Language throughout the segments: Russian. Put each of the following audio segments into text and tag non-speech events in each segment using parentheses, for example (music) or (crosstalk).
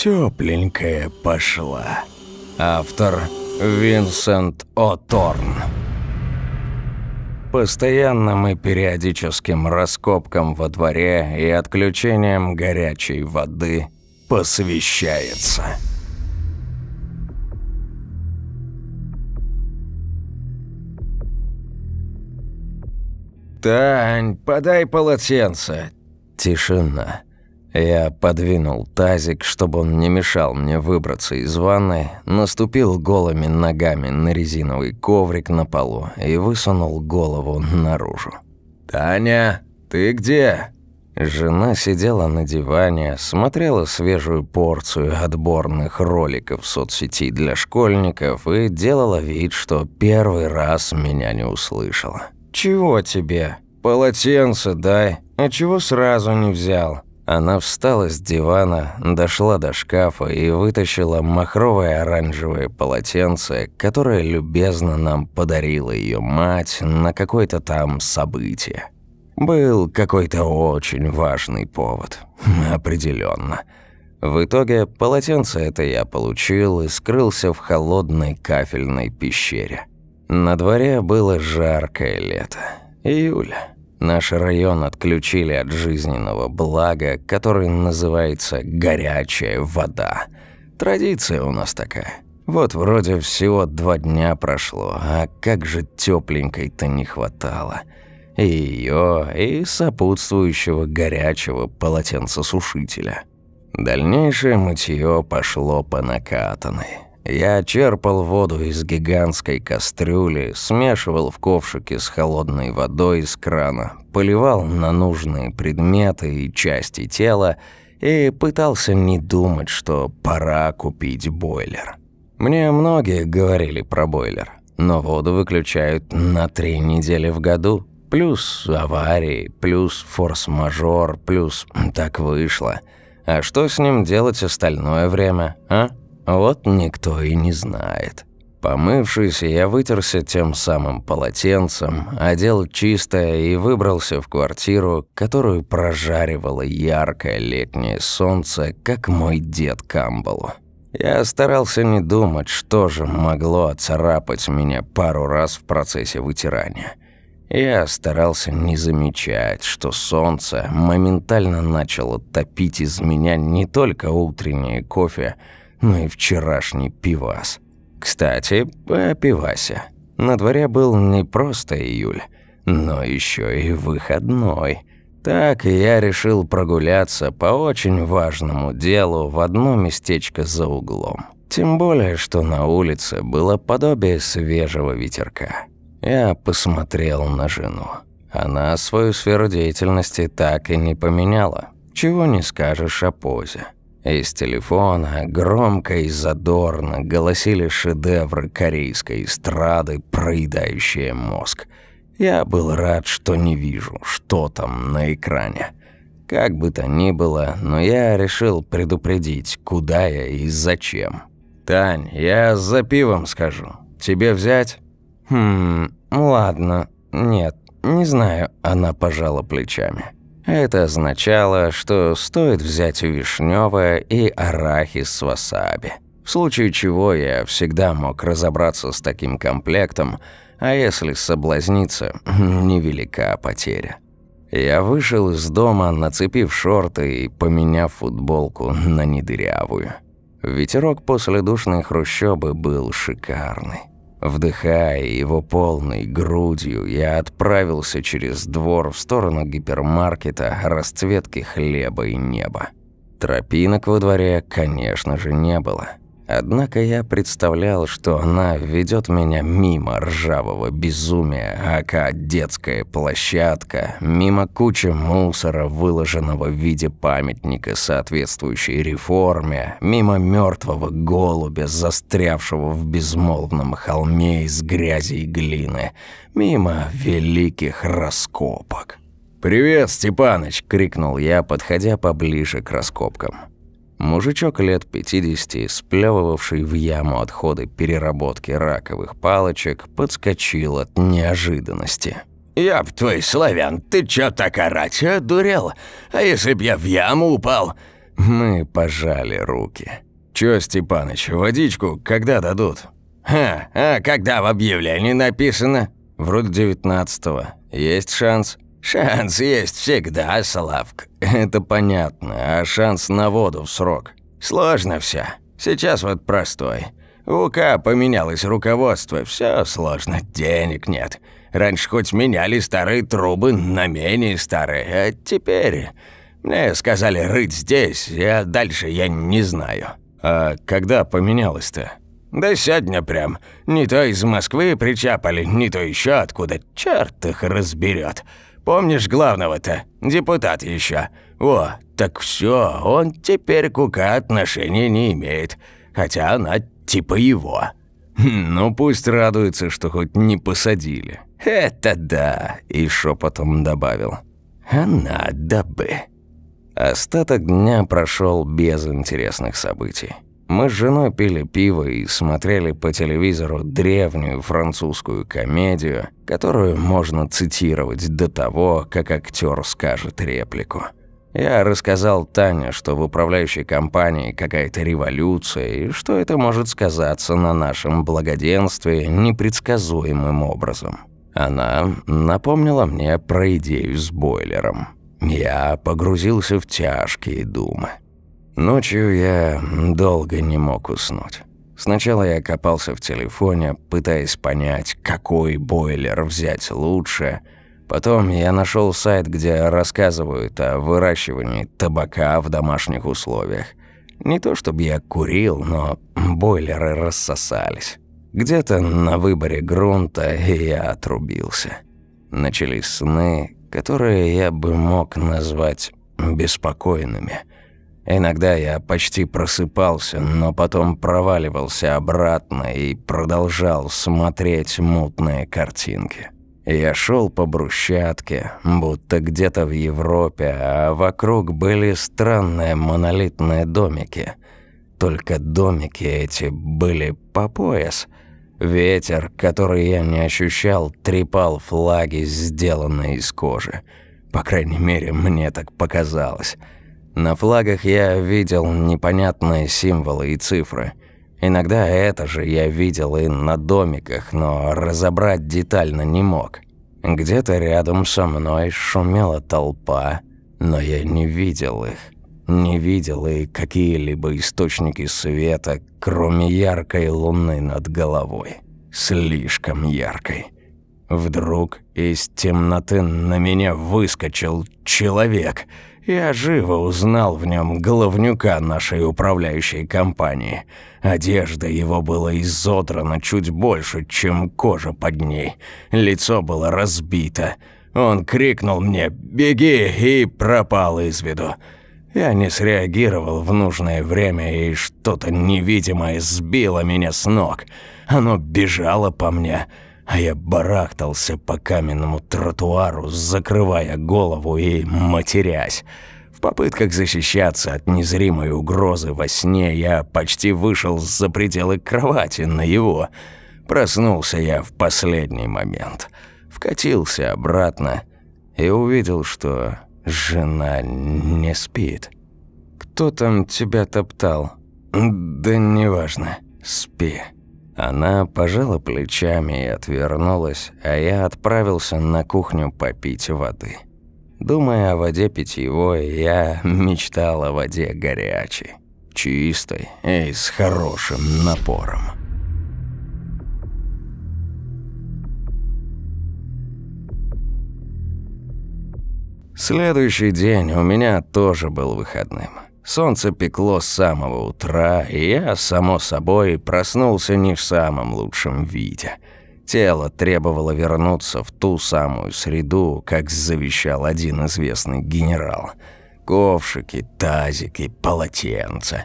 Тепленькая пошла. Автор Винсент О'Торн. Постоянным и периодическим раскопкам во дворе и отключением горячей воды посвящается. «Тань, подай полотенце!» Тишина. Я подвинул тазик, чтобы он не мешал мне выбраться из ванны, наступил голыми ногами на резиновый коврик на полу и высунул голову наружу. «Таня, ты где?» Жена сидела на диване, смотрела свежую порцию отборных роликов в соцсети для школьников и делала вид, что первый раз меня не услышала. «Чего тебе? Полотенце дай. А чего сразу не взял?» Она встала с дивана, дошла до шкафа и вытащила махровое оранжевое полотенце, которое любезно нам подарила ее мать на какое-то там событие. Был какой-то очень важный повод. (laughs) Определенно. В итоге полотенце это я получил и скрылся в холодной кафельной пещере. На дворе было жаркое лето. Июль. Наш район отключили от жизненного блага, который называется «горячая вода». Традиция у нас такая. Вот вроде всего два дня прошло, а как же тепленькой-то не хватало. И ее, и сопутствующего горячего полотенцесушителя. Дальнейшее мытье пошло по накатанной. Я черпал воду из гигантской кастрюли, смешивал в ковшике с холодной водой из крана, поливал на нужные предметы и части тела и пытался не думать, что пора купить бойлер. Мне многие говорили про бойлер, но воду выключают на три недели в году. Плюс аварии, плюс форс-мажор, плюс так вышло. А что с ним делать остальное время, а? Вот никто и не знает. Помывшись, я вытерся тем самым полотенцем, одел чистое и выбрался в квартиру, которую прожаривало яркое летнее солнце, как мой дед Камбалу. Я старался не думать, что же могло оцарапать меня пару раз в процессе вытирания. Я старался не замечать, что солнце моментально начало топить из меня не только утреннее кофе, ну и вчерашний пивас. Кстати, о пивасе. На дворе был не просто июль, но еще и выходной. Так я решил прогуляться по очень важному делу в одно местечко за углом. Тем более, что на улице было подобие свежего ветерка. Я посмотрел на жену. Она свою сферу деятельности так и не поменяла. Чего не скажешь о позе. Из телефона громко и задорно голосили шедевры корейской эстрады, проедающие мозг. Я был рад, что не вижу, что там на экране. Как бы то ни было, но я решил предупредить, куда я и зачем. «Тань, я за пивом скажу. Тебе взять?» «Хм, ладно. Нет, не знаю», – она пожала плечами. Это означало, что стоит взять вишневое и арахис с васаби. В случае чего я всегда мог разобраться с таким комплектом, а если соблазниться, (laughs) невелика потеря. Я вышел из дома, нацепив шорты и поменяв футболку на недырявую. Ветерок после душной хрущобы был шикарный. Вдыхая его полной грудью, я отправился через двор в сторону гипермаркета расцветки хлеба и неба. Тропинок во дворе, конечно же, не было. Однако я представлял, что она ведет меня мимо ржавого безумия, ака детская площадка, мимо кучи мусора, выложенного в виде памятника соответствующей реформе, мимо мертвого голубя, застрявшего в безмолвном холме из грязи и глины, мимо великих раскопок. «Привет, Степаныч!» – крикнул я, подходя поближе к раскопкам. Мужичок лет 50, сплевывавший в яму отходы переработки раковых палочек, подскочил от неожиданности. «Яб твой, славян, ты чё так орать, одурел? А если б я в яму упал? Мы пожали руки. «Чё, Степаныч, водичку когда дадут?» «Ха, а когда в объявлении написано?» «Вроде девятнадцатого. Есть шанс?» «Шанс есть всегда, Славка». «Это понятно. А шанс на воду в срок?» «Сложно все. Сейчас вот простой. У УК поменялось руководство, все сложно, денег нет. Раньше хоть меняли старые трубы на менее старые, а теперь... Мне сказали рыть здесь, а дальше я не знаю». «А когда поменялось-то?» «Да сегодня прям. Не то из Москвы причапали, не то еще откуда. Черт их разберет. Помнишь главного-то? Депутат еще. О, так все, он теперь к УК отношения не имеет. Хотя она типа его». Хм, «Ну пусть радуется, что хоть не посадили». «Это да», и шепотом добавил. «А надо бы». Остаток дня прошел без интересных событий. Мы с женой пили пиво и смотрели по телевизору древнюю французскую комедию, которую можно цитировать до того, как актер скажет реплику. Я рассказал Тане, что в управляющей компании какая-то революция, и что это может сказаться на нашем благоденствии непредсказуемым образом. Она напомнила мне про идею с бойлером. Я погрузился в тяжкие думы. Ночью я долго не мог уснуть. Сначала я копался в телефоне, пытаясь понять, какой бойлер взять лучше. Потом я нашел сайт, где рассказывают о выращивании табака в домашних условиях. Не то чтобы я курил, но бойлеры рассосались. Где-то на выборе грунта я отрубился. Начались сны, которые я бы мог назвать беспокойными. Иногда я почти просыпался, но потом проваливался обратно и продолжал смотреть мутные картинки. Я шел по брусчатке, будто где-то в Европе, а вокруг были странные монолитные домики. Только домики эти были по пояс – Ветер, который я не ощущал, трепал флаги, сделанные из кожи. По крайней мере, мне так показалось. На флагах я видел непонятные символы и цифры. Иногда это же я видел и на домиках, но разобрать детально не мог. Где-то рядом со мной шумела толпа, но я не видел их. Не видел и какие-либо источники света, кроме яркой луны над головой. Слишком яркой. Вдруг из темноты на меня выскочил человек. Я живо узнал в нем головнюка нашей управляющей компании. Одежда его была изодрана чуть больше, чем кожа под ней. Лицо было разбито. Он крикнул мне «Беги!» и пропал из виду. Я не среагировал в нужное время, и что-то невидимое сбило меня с ног. Оно бежало по мне, а я барахтался по каменному тротуару, закрывая голову и матерясь. В попытках защищаться от незримой угрозы во сне я почти вышел за пределы кровати на его. Проснулся я в последний момент. Вкатился обратно и увидел, что Жена не спит. Кто там тебя топтал? Да неважно. Спи. Она пожала плечами и отвернулась, а я отправился на кухню попить воды. Думая о воде питьевой, я мечтал о воде горячей, чистой и с хорошим напором. Следующий день у меня тоже был выходным. Солнце пекло с самого утра, и я, само собой, проснулся не в самом лучшем виде. Тело требовало вернуться в ту самую среду, как завещал один известный генерал. Ковшики, тазики, полотенца.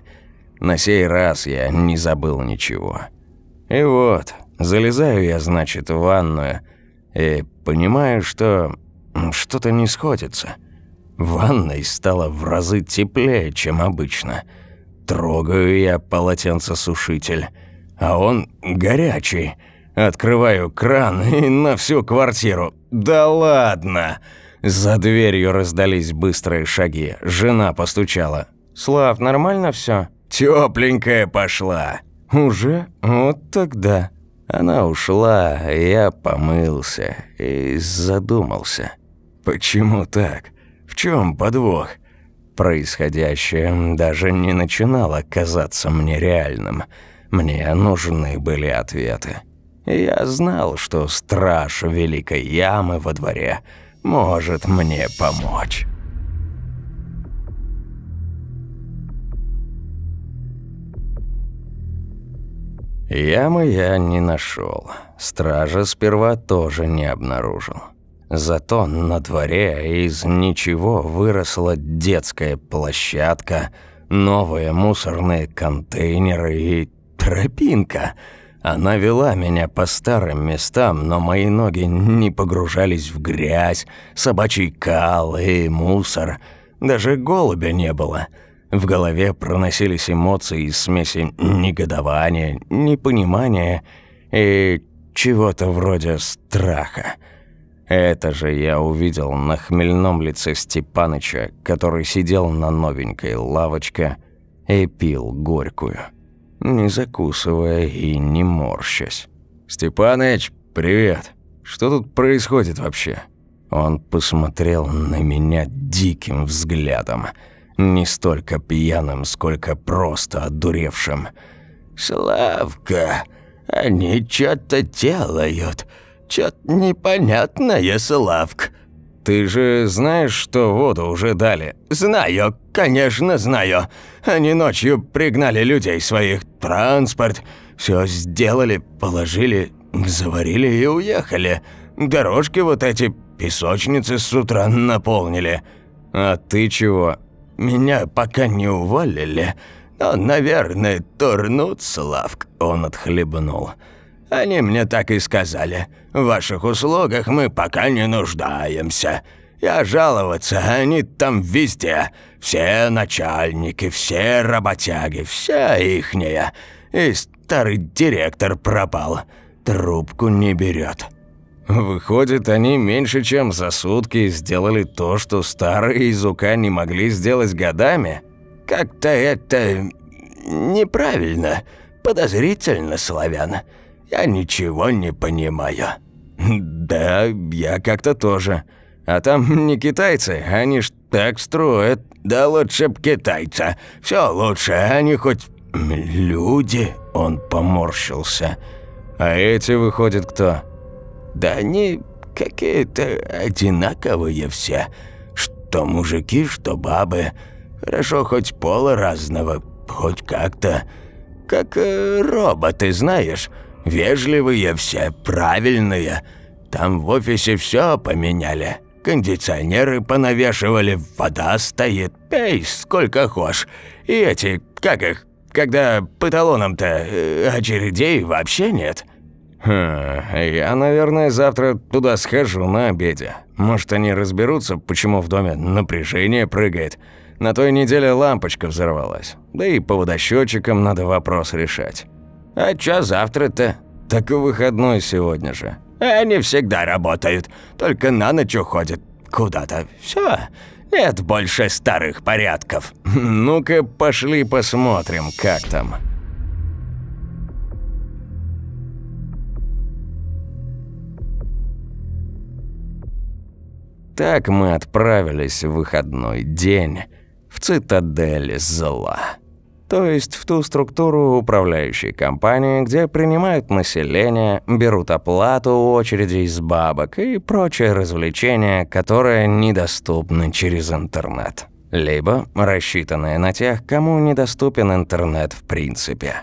На сей раз я не забыл ничего. И вот, залезаю я, значит, в ванную и понимаю, что что-то не сходится. Ванной стало в разы теплее, чем обычно. Трогаю я полотенцесушитель, а он горячий. Открываю кран и на всю квартиру. Да ладно! За дверью раздались быстрые шаги. Жена постучала. Слав, нормально все? Тёпленькая пошла. Уже? Вот тогда. Она ушла, я помылся и задумался. Почему так? В чем подвох? Происходящее даже не начинало казаться мне реальным. Мне нужны были ответы. Я знал, что страж Великой Ямы во дворе может мне помочь. Ямы я не нашел. Стража сперва тоже не обнаружил. Зато на дворе из ничего выросла детская площадка, новые мусорные контейнеры и тропинка. Она вела меня по старым местам, но мои ноги не погружались в грязь, собачий кал и мусор. Даже голубя не было. В голове проносились эмоции из смеси негодования, непонимания и чего-то вроде страха. Это же я увидел на хмельном лице Степаныча, который сидел на новенькой лавочке и пил горькую, не закусывая и не морщась. «Степаныч, привет! Что тут происходит вообще?» Он посмотрел на меня диким взглядом, не столько пьяным, сколько просто одуревшим. «Славка, они что-то делают!» Чё-то непонятное, Славк. Ты же знаешь, что воду уже дали? Знаю, конечно знаю. Они ночью пригнали людей своих, транспорт. Все сделали, положили, заварили и уехали. Дорожки вот эти, песочницы с утра наполнили. А ты чего? Меня пока не уволили. Но, наверное, турнут, Славк. Он отхлебнул. Они мне так и сказали. В ваших услугах мы пока не нуждаемся. Я жаловаться, они там везде. Все начальники, все работяги, вся ихняя. И старый директор пропал. Трубку не берет. Выходит, они меньше чем за сутки сделали то, что старые из УК не могли сделать годами? Как-то это неправильно, подозрительно, славян. Я ничего не понимаю». «Да, я как-то тоже. А там не китайцы, они ж так строят». «Да лучше б китайца. Все лучше, они хоть люди». Он поморщился. «А эти, выходят, кто?» «Да они какие-то одинаковые все. Что мужики, что бабы. Хорошо, хоть пола разного, хоть как-то. Как э, роботы, знаешь». Вежливые все, правильные. Там в офисе все поменяли. Кондиционеры понавешивали, вода стоит, пей сколько хочешь. И эти, как их, когда по талонам-то э, очередей вообще нет». «Хм, я, наверное, завтра туда схожу на обеде. Может, они разберутся, почему в доме напряжение прыгает. На той неделе лампочка взорвалась. Да и по водосчетчикам надо вопрос решать». «А чё завтра-то?» «Так и выходной сегодня же». «Они всегда работают, только на ночь уходят куда-то. Всё, нет больше старых порядков». (laughs) «Ну-ка, пошли посмотрим, как там». Так мы отправились в выходной день в цитадель зла то есть в ту структуру управляющей компании, где принимают население, берут оплату очереди из бабок и прочие развлечения, которые недоступны через интернет. Либо рассчитанные на тех, кому недоступен интернет в принципе.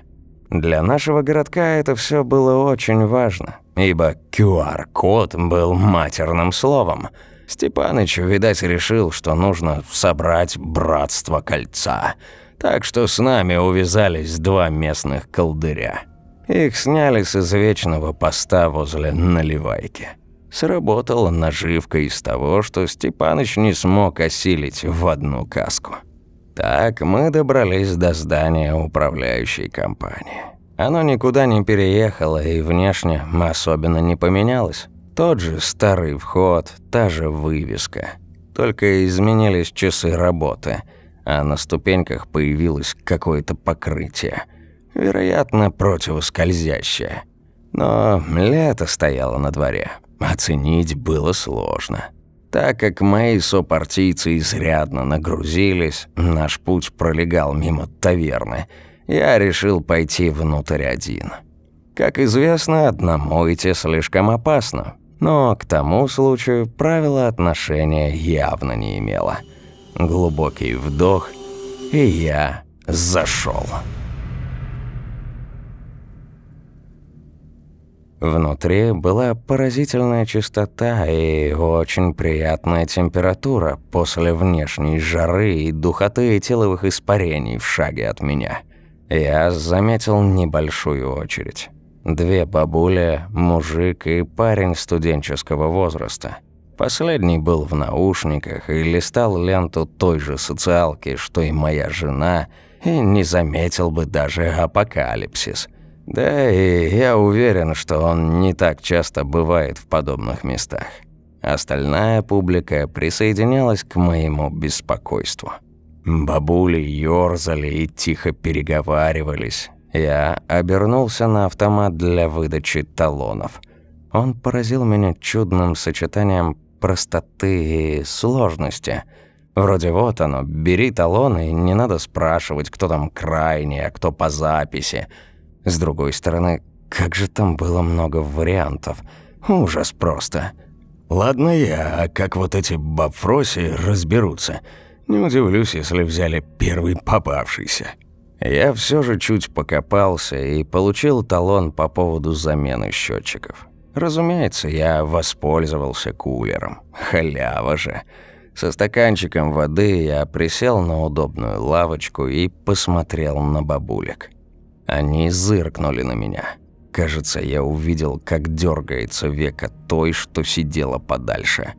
Для нашего городка это все было очень важно, ибо QR-код был матерным словом. Степаныч, видать, решил, что нужно собрать братство кольца – так что с нами увязались два местных колдыря. Их сняли с извечного поста возле наливайки. Сработала наживка из того, что Степаныч не смог осилить в одну каску. Так мы добрались до здания управляющей компании. Оно никуда не переехало и внешне особенно не поменялось. Тот же старый вход, та же вывеска. Только изменились часы работы – а на ступеньках появилось какое-то покрытие. Вероятно, противоскользящее. Но лето стояло на дворе. Оценить было сложно. Так как мои сопартийцы изрядно нагрузились, наш путь пролегал мимо таверны. Я решил пойти внутрь один. Как известно, одному идти слишком опасно. Но к тому случаю правила отношения явно не имело. Глубокий вдох, и я зашел. Внутри была поразительная чистота и очень приятная температура после внешней жары и духоты теловых испарений в шаге от меня. Я заметил небольшую очередь. Две бабули, мужик и парень студенческого возраста. Последний был в наушниках и листал ленту той же социалки, что и моя жена, и не заметил бы даже апокалипсис – да, и я уверен, что он не так часто бывает в подобных местах. Остальная публика присоединялась к моему беспокойству. Бабули ёрзали и тихо переговаривались. Я обернулся на автомат для выдачи талонов. Он поразил меня чудным сочетанием простоты и сложности. Вроде вот оно, бери талоны, и не надо спрашивать, кто там крайний, а кто по записи – с другой стороны, как же там было много вариантов. Ужас просто. Ладно я, а как вот эти бабфроси разберутся? Не удивлюсь, если взяли первый попавшийся. Я все же чуть покопался и получил талон по поводу замены счетчиков. Разумеется, я воспользовался кулером. Халява же. Со стаканчиком воды я присел на удобную лавочку и посмотрел на бабулек. Они зыркнули на меня. Кажется, я увидел, как дергается века той, что сидела подальше.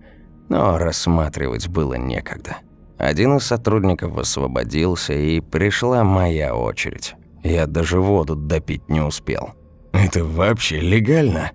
Но рассматривать было некогда. Один из сотрудников освободился, и пришла моя очередь. Я даже воду допить не успел. Это вообще легально?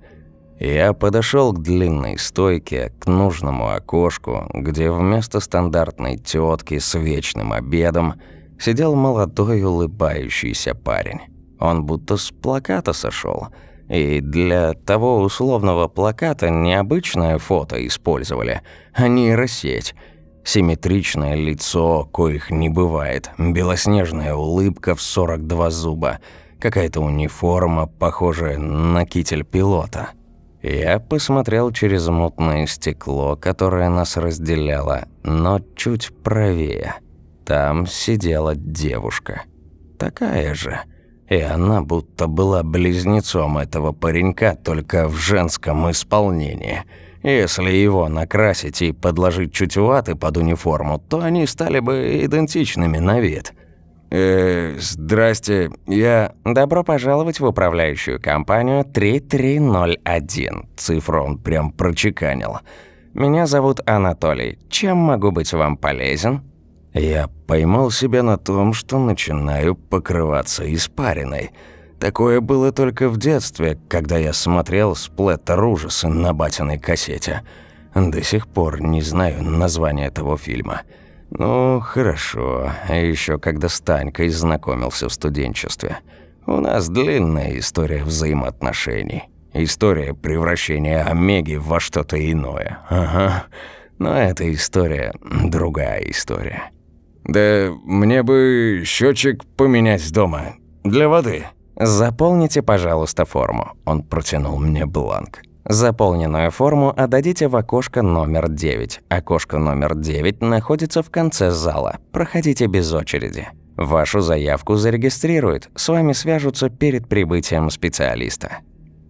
Я подошел к длинной стойке, к нужному окошку, где вместо стандартной тетки с вечным обедом сидел молодой улыбающийся парень. Он будто с плаката сошел. И для того условного плаката необычное фото использовали, а нейросеть. Симметричное лицо, коих не бывает, белоснежная улыбка в 42 зуба, какая-то униформа, похожая на китель пилота. Я посмотрел через мутное стекло, которое нас разделяло, но чуть правее. Там сидела девушка. Такая же – и она будто была близнецом этого паренька, только в женском исполнении. Если его накрасить и подложить чуть ваты под униформу, то они стали бы идентичными на вид. Э, здрасте, я... Добро пожаловать в управляющую компанию 3301. Цифру он прям прочеканил. Меня зовут Анатолий. Чем могу быть вам полезен? Я поймал себя на том, что начинаю покрываться испариной. Такое было только в детстве, когда я смотрел «Сплэттер ужаса» на батиной кассете. До сих пор не знаю название этого фильма. Ну, хорошо. А еще когда с Танькой знакомился в студенчестве. У нас длинная история взаимоотношений. История превращения Омеги во что-то иное. Ага. Но эта история другая история. «Да мне бы счетчик поменять дома. Для воды». «Заполните, пожалуйста, форму». Он протянул мне бланк. Заполненную форму отдадите в окошко номер 9. Окошко номер 9 находится в конце зала. Проходите без очереди. Вашу заявку зарегистрируют. С вами свяжутся перед прибытием специалиста.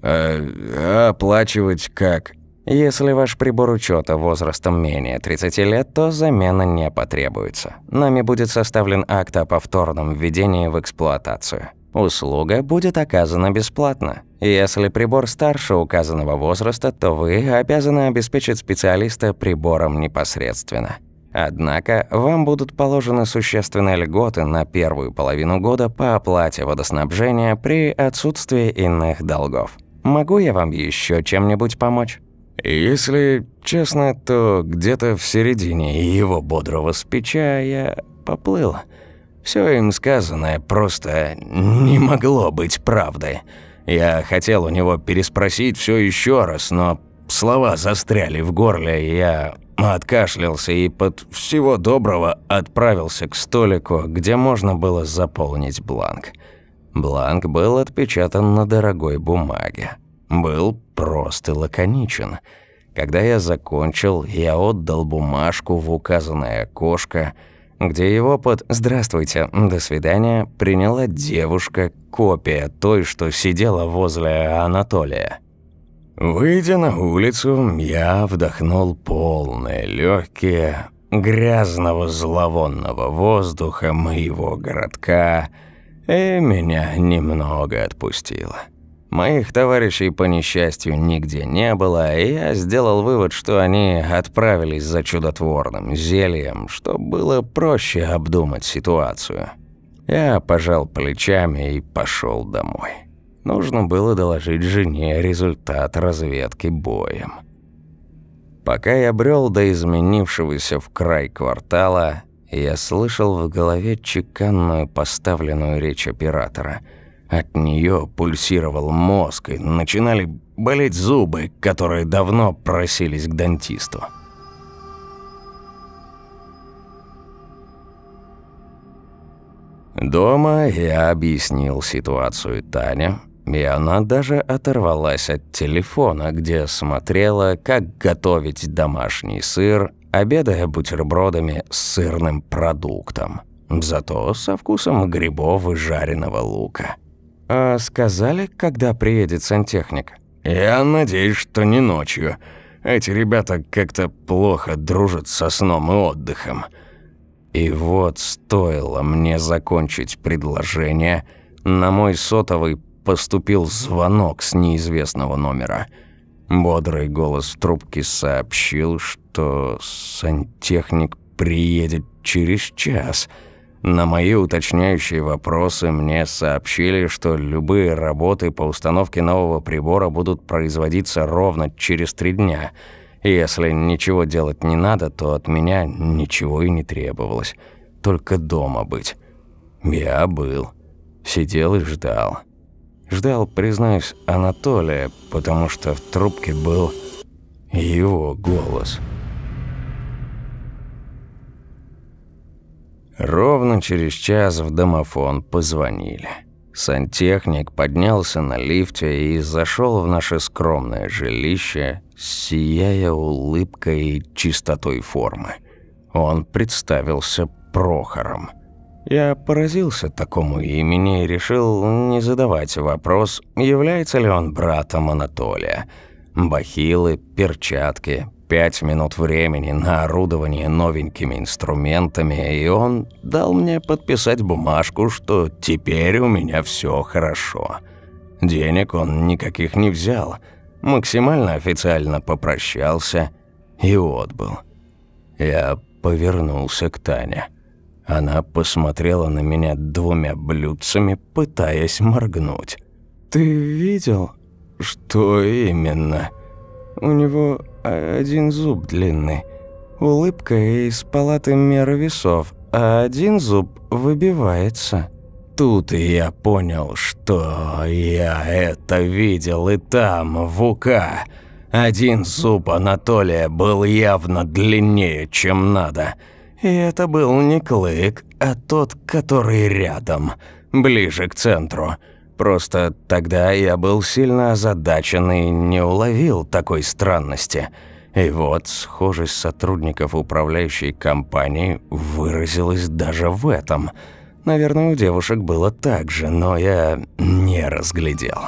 А, оплачивать как? Если ваш прибор учета возрастом менее 30 лет, то замена не потребуется. Нами будет составлен акт о повторном введении в эксплуатацию. Услуга будет оказана бесплатно. Если прибор старше указанного возраста, то вы обязаны обеспечить специалиста прибором непосредственно. Однако вам будут положены существенные льготы на первую половину года по оплате водоснабжения при отсутствии иных долгов. Могу я вам еще чем-нибудь помочь? Если честно, то где-то в середине его бодрого спича я поплыл. Все им сказанное просто не могло быть правдой. Я хотел у него переспросить все еще раз, но слова застряли в горле, и я откашлялся и под всего доброго отправился к столику, где можно было заполнить бланк. Бланк был отпечатан на дорогой бумаге. Был прост и лаконичен. Когда я закончил, я отдал бумажку в указанное окошко – где его под «Здравствуйте, до свидания» приняла девушка, копия той, что сидела возле Анатолия. Выйдя на улицу, я вдохнул полные легкие грязного зловонного воздуха моего городка, и меня немного отпустило. Моих товарищей по несчастью нигде не было, и я сделал вывод, что они отправились за чудотворным зельем, что было проще обдумать ситуацию. Я пожал плечами и пошел домой. Нужно было доложить жене результат разведки боем. Пока я брел до изменившегося в край квартала, я слышал в голове чеканную поставленную речь оператора – от нее пульсировал мозг, и начинали болеть зубы, которые давно просились к дантисту. Дома я объяснил ситуацию Тане, и она даже оторвалась от телефона, где смотрела, как готовить домашний сыр, обедая бутербродами с сырным продуктом. Зато со вкусом грибов и жареного лука. «А сказали, когда приедет сантехник?» «Я надеюсь, что не ночью. Эти ребята как-то плохо дружат со сном и отдыхом». И вот стоило мне закончить предложение, на мой сотовый поступил звонок с неизвестного номера. Бодрый голос в трубке сообщил, что сантехник приедет через час – на мои уточняющие вопросы мне сообщили, что любые работы по установке нового прибора будут производиться ровно через три дня. Если ничего делать не надо, то от меня ничего и не требовалось. Только дома быть. Я был. Сидел и ждал. Ждал, признаюсь, Анатолия, потому что в трубке был его голос. Ровно через час в домофон позвонили. Сантехник поднялся на лифте и зашел в наше скромное жилище, сияя улыбкой и чистотой формы. Он представился Прохором. Я поразился такому имени и решил не задавать вопрос, является ли он братом Анатолия. Бахилы, перчатки, пять минут времени на орудование новенькими инструментами, и он дал мне подписать бумажку, что теперь у меня все хорошо. Денег он никаких не взял, максимально официально попрощался и отбыл. Я повернулся к Тане. Она посмотрела на меня двумя блюдцами, пытаясь моргнуть. «Ты видел?» «Что именно?» «У него один зуб длинный. Улыбка из палаты меры весов, а один зуб выбивается. Тут я понял, что я это видел и там, в УК. Один зуб Анатолия был явно длиннее, чем надо. И это был не клык, а тот, который рядом, ближе к центру. Просто тогда я был сильно озадачен и не уловил такой странности. И вот схожесть сотрудников управляющей компании выразилась даже в этом. Наверное, у девушек было так же, но я не разглядел.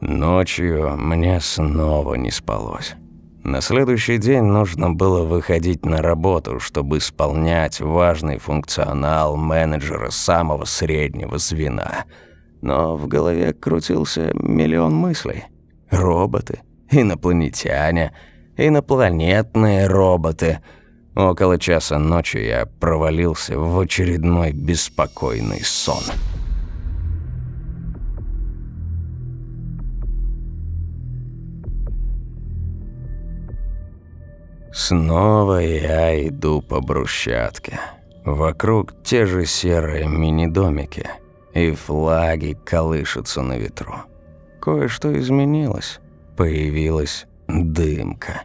Ночью мне снова не спалось. На следующий день нужно было выходить на работу, чтобы исполнять важный функционал менеджера самого среднего звена. Но в голове крутился миллион мыслей. Роботы, инопланетяне, инопланетные роботы. Около часа ночи я провалился в очередной беспокойный сон. Снова я иду по брусчатке. Вокруг те же серые мини-домики, и флаги колышутся на ветру. Кое-что изменилось. Появилась дымка.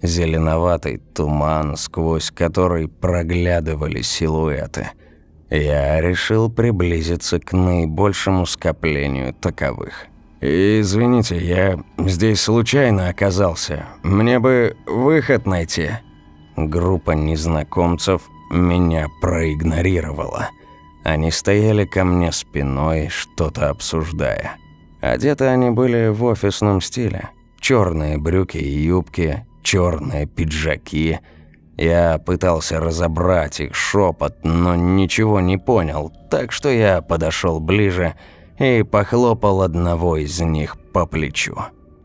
Зеленоватый туман, сквозь который проглядывали силуэты. Я решил приблизиться к наибольшему скоплению таковых. «Извините, я здесь случайно оказался. Мне бы выход найти». Группа незнакомцев меня проигнорировала. Они стояли ко мне спиной, что-то обсуждая. Одеты они были в офисном стиле. черные брюки и юбки, черные пиджаки. Я пытался разобрать их шепот, но ничего не понял, так что я подошел ближе и похлопал одного из них по плечу.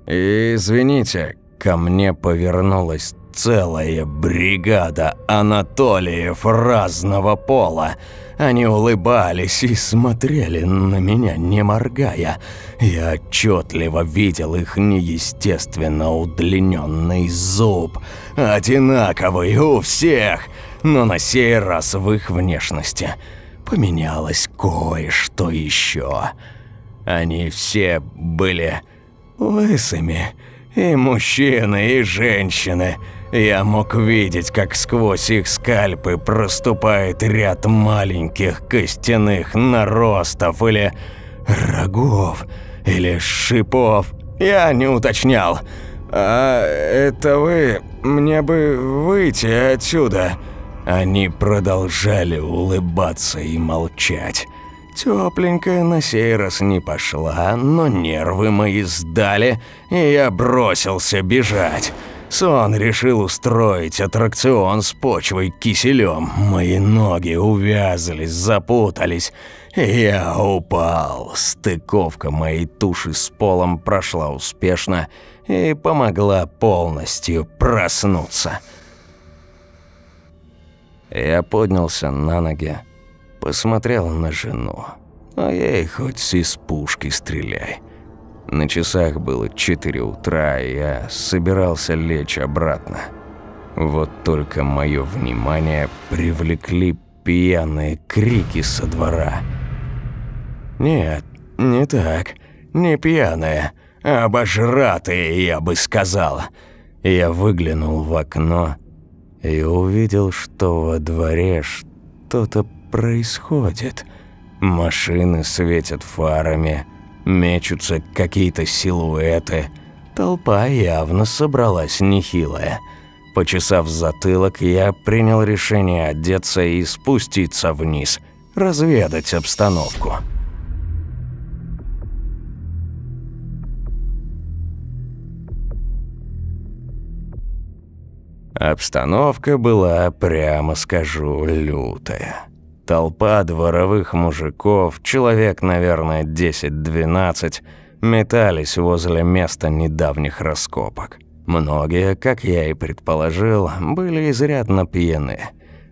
«Извините», ко мне повернулась целая бригада Анатолиев разного пола. Они улыбались и смотрели на меня, не моргая. Я отчетливо видел их неестественно удлиненный зуб, одинаковый у всех, но на сей раз в их внешности – поменялось кое-что еще. Они все были лысыми, и мужчины, и женщины. Я мог видеть, как сквозь их скальпы проступает ряд маленьких костяных наростов или рогов, или шипов. Я не уточнял. «А это вы? Мне бы выйти отсюда?» Они продолжали улыбаться и молчать. Тёпленькая на сей раз не пошла, но нервы мои сдали, и я бросился бежать. Сон решил устроить аттракцион с почвой киселем. Мои ноги увязались, запутались, я упал. Стыковка моей туши с полом прошла успешно и помогла полностью проснуться. Я поднялся на ноги, посмотрел на жену. А ей хоть из пушки стреляй. На часах было 4 утра, и я собирался лечь обратно. Вот только мое внимание привлекли пьяные крики со двора. Нет, не так. Не пьяные, а обожратые, я бы сказал. Я выглянул в окно и увидел, что во дворе что-то происходит. Машины светят фарами, мечутся какие-то силуэты. Толпа явно собралась нехилая. Почесав затылок, я принял решение одеться и спуститься вниз, разведать обстановку. Обстановка была, прямо скажу, лютая. Толпа дворовых мужиков, человек, наверное, 10-12, метались возле места недавних раскопок. Многие, как я и предположил, были изрядно пьяны.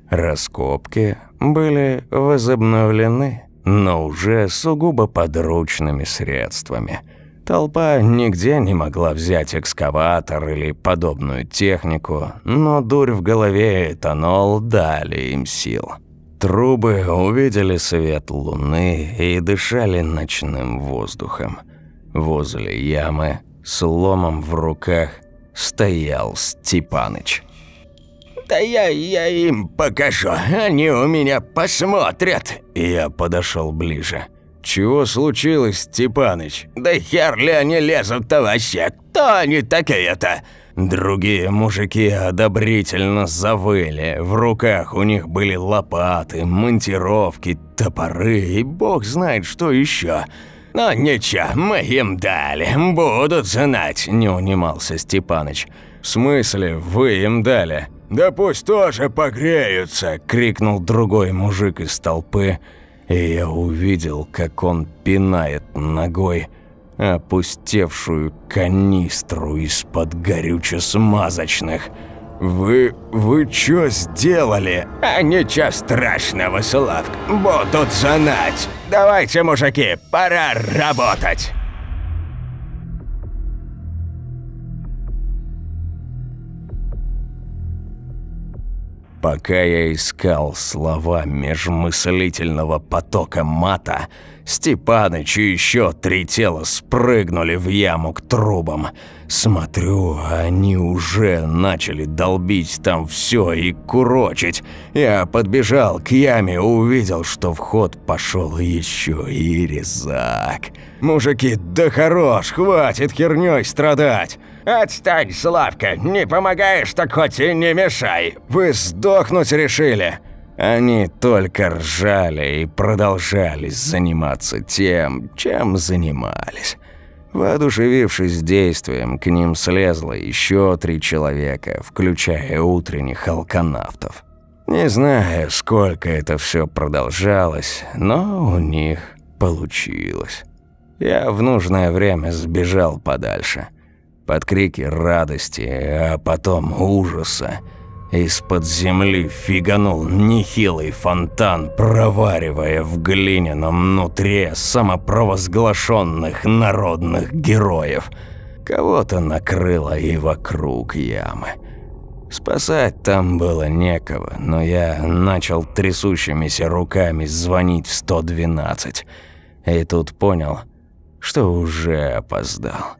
Раскопки были возобновлены, но уже сугубо подручными средствами – Толпа нигде не могла взять экскаватор или подобную технику, но дурь в голове и этанол дали им сил. Трубы увидели свет луны и дышали ночным воздухом. Возле ямы, с ломом в руках, стоял Степаныч. «Да я, я им покажу, они у меня посмотрят!» Я подошел ближе. «Чего случилось, Степаныч?» «Да хер ли они лезут-то вообще? Кто они такие-то?» Другие мужики одобрительно завыли. В руках у них были лопаты, монтировки, топоры и бог знает что еще. «Ну ничего, мы им дали, будут знать», – не унимался Степаныч. «В смысле, вы им дали?» «Да пусть тоже погреются!» – крикнул другой мужик из толпы – и я увидел, как он пинает ногой опустевшую канистру из-под горюче-смазочных. «Вы... вы чё сделали?» «А ничего страшного, Славк, будут знать. Давайте, мужики, пора работать!» Пока я искал слова межмыслительного потока мата, Степаныч и еще три тела спрыгнули в яму к трубам. Смотрю, они уже начали долбить там все и курочить. Я подбежал к яме, увидел, что в ход пошел еще и резак. «Мужики, да хорош, хватит херней страдать!» «Отстань, Славка, не помогаешь, так хоть и не мешай!» «Вы сдохнуть решили?» Они только ржали и продолжали заниматься тем, чем занимались. Воодушевившись действием, к ним слезло еще три человека, включая утренних алканавтов. Не знаю, сколько это все продолжалось, но у них получилось. Я в нужное время сбежал подальше. Под крики радости, а потом ужаса – из-под земли фиганул нехилый фонтан, проваривая в глиняном нутре самопровозглашенных народных героев. Кого-то накрыло и вокруг ямы. Спасать там было некого, но я начал трясущимися руками звонить в 112. И тут понял, что уже опоздал.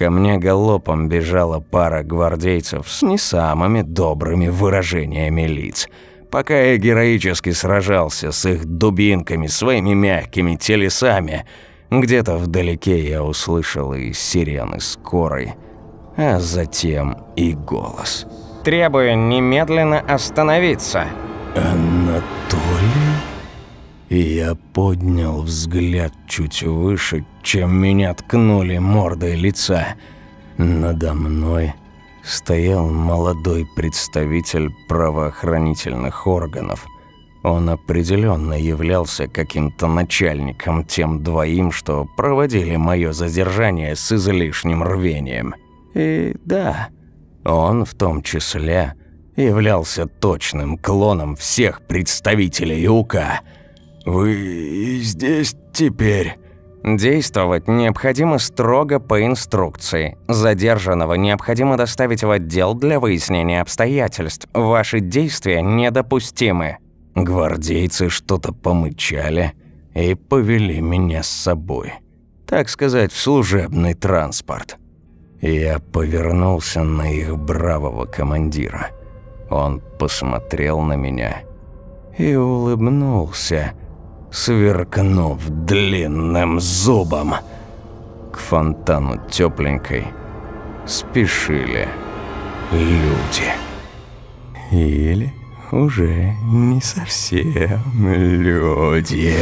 Ко мне галопом бежала пара гвардейцев с не самыми добрыми выражениями лиц. Пока я героически сражался с их дубинками, своими мягкими телесами, где-то вдалеке я услышал и сирены скорой, а затем и голос. «Требую немедленно остановиться!» «Анатолий?» И я поднял взгляд чуть выше, чем меня ткнули мордой лица. Надо мной стоял молодой представитель правоохранительных органов. Он определенно являлся каким-то начальником тем двоим, что проводили мое задержание с излишним рвением. И да, он в том числе являлся точным клоном всех представителей УК – «Вы здесь теперь?» Действовать необходимо строго по инструкции. Задержанного необходимо доставить в отдел для выяснения обстоятельств. Ваши действия недопустимы. Гвардейцы что-то помычали и повели меня с собой. Так сказать, в служебный транспорт. Я повернулся на их бравого командира. Он посмотрел на меня и улыбнулся – сверкнув длинным зубом. К фонтану тепленькой спешили люди. Или уже не совсем люди.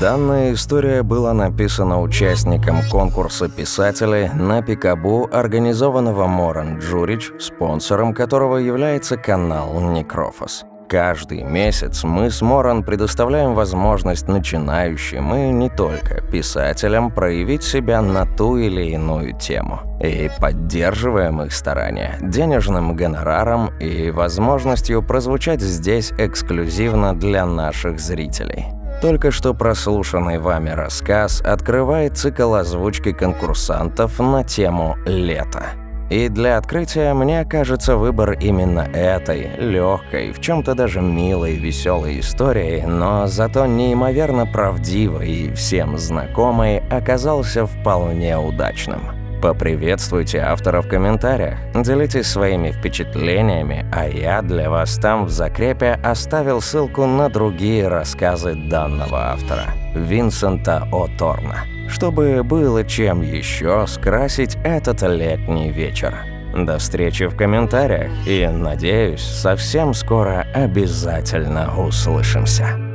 Данная история была написана участником конкурса писателей на Пикабу, организованного Моран Джурич, спонсором которого является канал Некрофос. Каждый месяц мы с Моран предоставляем возможность начинающим и не только писателям проявить себя на ту или иную тему. И поддерживаем их старания денежным гонораром и возможностью прозвучать здесь эксклюзивно для наших зрителей. Только что прослушанный вами рассказ открывает цикл озвучки конкурсантов на тему «Лето». И для открытия мне кажется выбор именно этой, легкой, в чем-то даже милой, веселой истории, но зато неимоверно правдивой и всем знакомой, оказался вполне удачным. Поприветствуйте автора в комментариях, делитесь своими впечатлениями, а я для вас там в закрепе оставил ссылку на другие рассказы данного автора, Винсента О'Торна, чтобы было чем еще скрасить этот летний вечер. До встречи в комментариях и, надеюсь, совсем скоро обязательно услышимся.